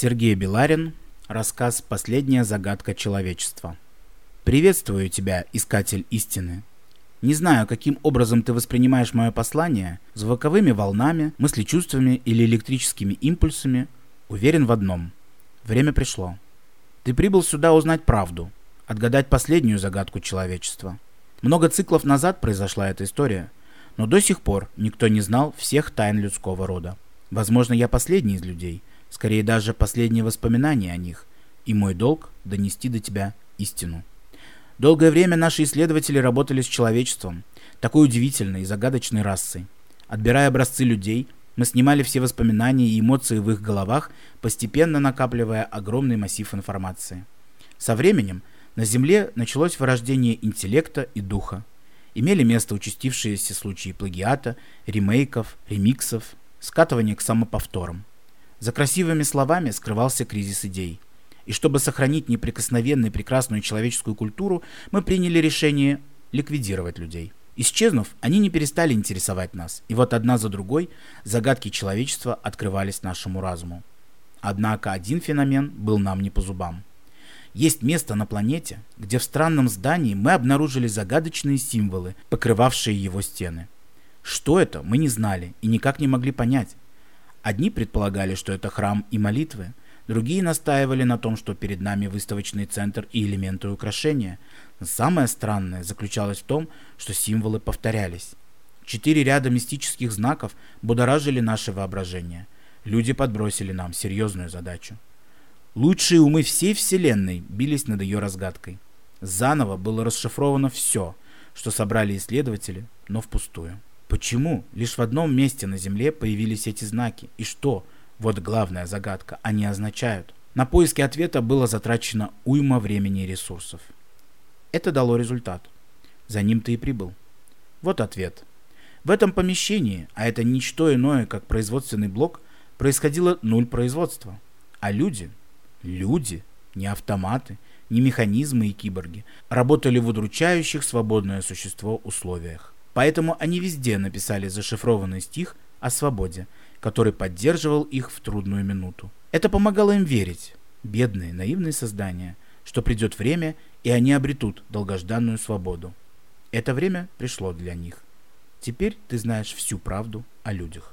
Сергей Беларин. Рассказ «Последняя загадка человечества». Приветствую тебя, искатель истины. Не знаю, каким образом ты воспринимаешь мое послание, звуковыми волнами, мыслечувствами или электрическими импульсами, уверен в одном. Время пришло. Ты прибыл сюда узнать правду, отгадать последнюю загадку человечества. Много циклов назад произошла эта история, но до сих пор никто не знал всех тайн людского рода. Возможно, я последний из людей, скорее даже последние воспоминания о них, и мой долг — донести до тебя истину. Долгое время наши исследователи работали с человечеством, такой удивительной и загадочной расой. Отбирая образцы людей, мы снимали все воспоминания и эмоции в их головах, постепенно накапливая огромный массив информации. Со временем на Земле началось вырождение интеллекта и духа. Имели место участившиеся случаи плагиата, ремейков, ремиксов, скатывания к самоповторам. За красивыми словами скрывался кризис идей. И чтобы сохранить неприкосновенной прекрасную человеческую культуру, мы приняли решение ликвидировать людей. Исчезнув, они не перестали интересовать нас, и вот одна за другой загадки человечества открывались нашему разуму. Однако один феномен был нам не по зубам. Есть место на планете, где в странном здании мы обнаружили загадочные символы, покрывавшие его стены. Что это, мы не знали и никак не могли понять. Одни предполагали, что это храм и молитвы, другие настаивали на том, что перед нами выставочный центр и элементы украшения. Но самое странное заключалось в том, что символы повторялись. Четыре ряда мистических знаков будоражили наше воображение. Люди подбросили нам серьезную задачу. Лучшие умы всей Вселенной бились над ее разгадкой. Заново было расшифровано все, что собрали исследователи, но впустую. Почему лишь в одном месте на Земле появились эти знаки? И что, вот главная загадка, они означают? На поиски ответа было затрачено уйма времени и ресурсов. Это дало результат. За ним ты и прибыл. Вот ответ. В этом помещении, а это ничто иное, как производственный блок, происходило нуль производства. А люди, люди, не автоматы, не механизмы и киборги, работали в удручающих свободное существо условиях. Поэтому они везде написали зашифрованный стих о свободе, который поддерживал их в трудную минуту. Это помогало им верить, бедные, наивные создания, что придет время, и они обретут долгожданную свободу. Это время пришло для них. Теперь ты знаешь всю правду о людях.